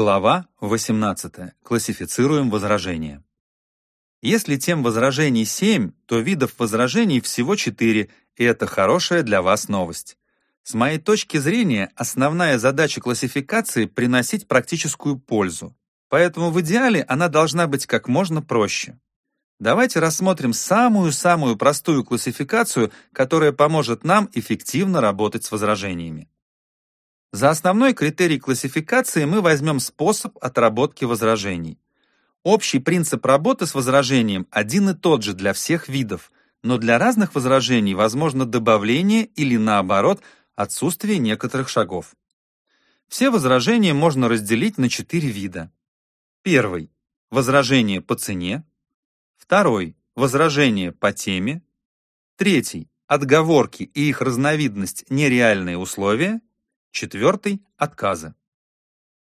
Глава 18. Классифицируем возражения. Если тем возражений 7, то видов возражений всего 4, и это хорошая для вас новость. С моей точки зрения, основная задача классификации – приносить практическую пользу. Поэтому в идеале она должна быть как можно проще. Давайте рассмотрим самую-самую простую классификацию, которая поможет нам эффективно работать с возражениями. За основной критерий классификации мы возьмем способ отработки возражений. Общий принцип работы с возражением один и тот же для всех видов, но для разных возражений возможно добавление или, наоборот, отсутствие некоторых шагов. Все возражения можно разделить на четыре вида. Первый – возражение по цене. Второй – возражение по теме. Третий – отговорки и их разновидность нереальные условия. Четвертый – отказы.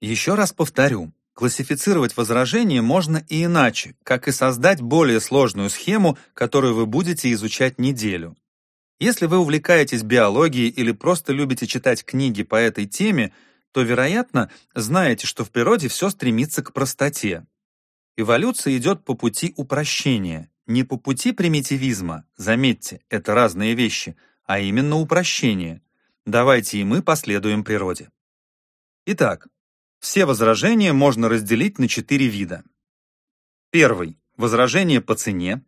Еще раз повторю, классифицировать возражения можно и иначе, как и создать более сложную схему, которую вы будете изучать неделю. Если вы увлекаетесь биологией или просто любите читать книги по этой теме, то, вероятно, знаете, что в природе все стремится к простоте. Эволюция идет по пути упрощения, не по пути примитивизма, заметьте, это разные вещи, а именно упрощения. Давайте и мы последуем природе. Итак, все возражения можно разделить на четыре вида. Первый – возражение по цене.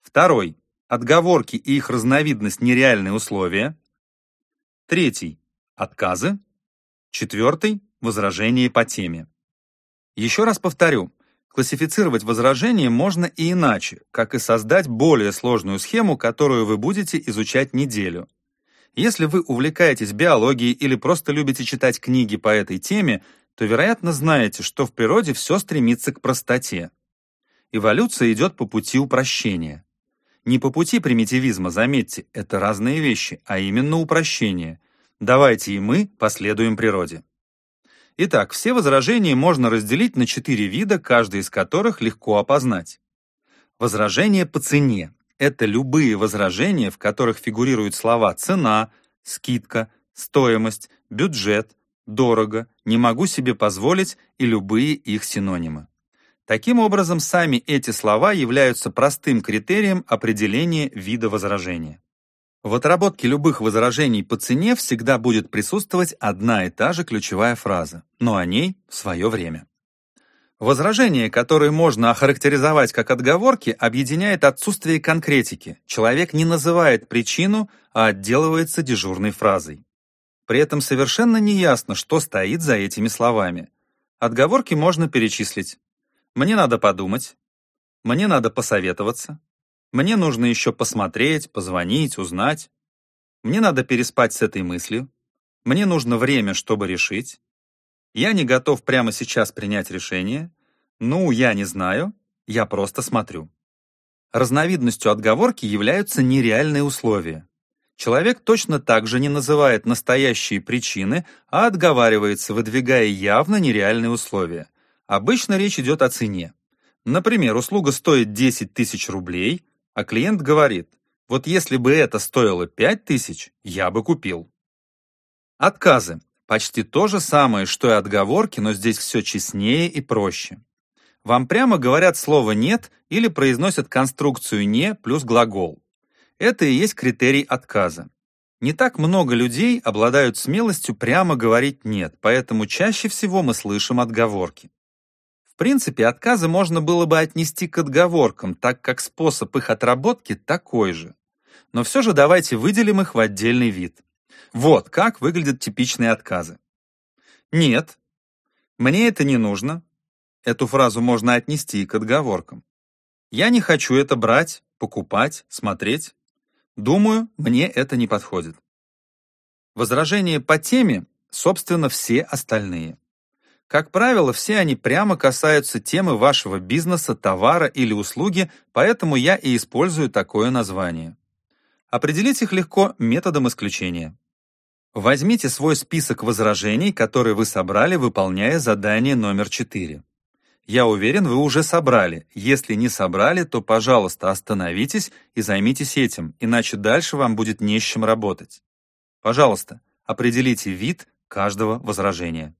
Второй – отговорки и их разновидность нереальные условия. Третий – отказы. Четвертый – возражение по теме. Еще раз повторю, классифицировать возражения можно и иначе, как и создать более сложную схему, которую вы будете изучать неделю. Если вы увлекаетесь биологией или просто любите читать книги по этой теме, то, вероятно, знаете, что в природе все стремится к простоте. Эволюция идет по пути упрощения. Не по пути примитивизма, заметьте, это разные вещи, а именно упрощение. Давайте и мы последуем природе. Итак, все возражения можно разделить на четыре вида, каждый из которых легко опознать. Возражение по цене это любые возражения, в которых фигурируют слова «цена», «скидка», «стоимость», «бюджет», «дорого», «не могу себе позволить» и любые их синонимы. Таким образом, сами эти слова являются простым критерием определения вида возражения. В отработке любых возражений по цене всегда будет присутствовать одна и та же ключевая фраза, но о ней в свое время. Возражение, которое можно охарактеризовать как отговорки, объединяет отсутствие конкретики. Человек не называет причину, а отделывается дежурной фразой. При этом совершенно неясно, что стоит за этими словами. Отговорки можно перечислить. Мне надо подумать. Мне надо посоветоваться. Мне нужно еще посмотреть, позвонить, узнать. Мне надо переспать с этой мыслью. Мне нужно время, чтобы решить. Я не готов прямо сейчас принять решение. Ну, я не знаю, я просто смотрю. Разновидностью отговорки являются нереальные условия. Человек точно так же не называет настоящие причины, а отговаривается, выдвигая явно нереальные условия. Обычно речь идет о цене. Например, услуга стоит 10 тысяч рублей, а клиент говорит, вот если бы это стоило 5 тысяч, я бы купил. Отказы. Почти то же самое, что и отговорки, но здесь все честнее и проще. Вам прямо говорят слово «нет» или произносят конструкцию «не» плюс глагол. Это и есть критерий отказа. Не так много людей обладают смелостью прямо говорить «нет», поэтому чаще всего мы слышим отговорки. В принципе, отказы можно было бы отнести к отговоркам, так как способ их отработки такой же. Но все же давайте выделим их в отдельный вид. Вот как выглядят типичные отказы. Нет, мне это не нужно. Эту фразу можно отнести и к отговоркам. Я не хочу это брать, покупать, смотреть. Думаю, мне это не подходит. Возражения по теме, собственно, все остальные. Как правило, все они прямо касаются темы вашего бизнеса, товара или услуги, поэтому я и использую такое название. Определить их легко методом исключения. Возьмите свой список возражений, которые вы собрали, выполняя задание номер 4. Я уверен, вы уже собрали. Если не собрали, то, пожалуйста, остановитесь и займитесь этим, иначе дальше вам будет не с чем работать. Пожалуйста, определите вид каждого возражения.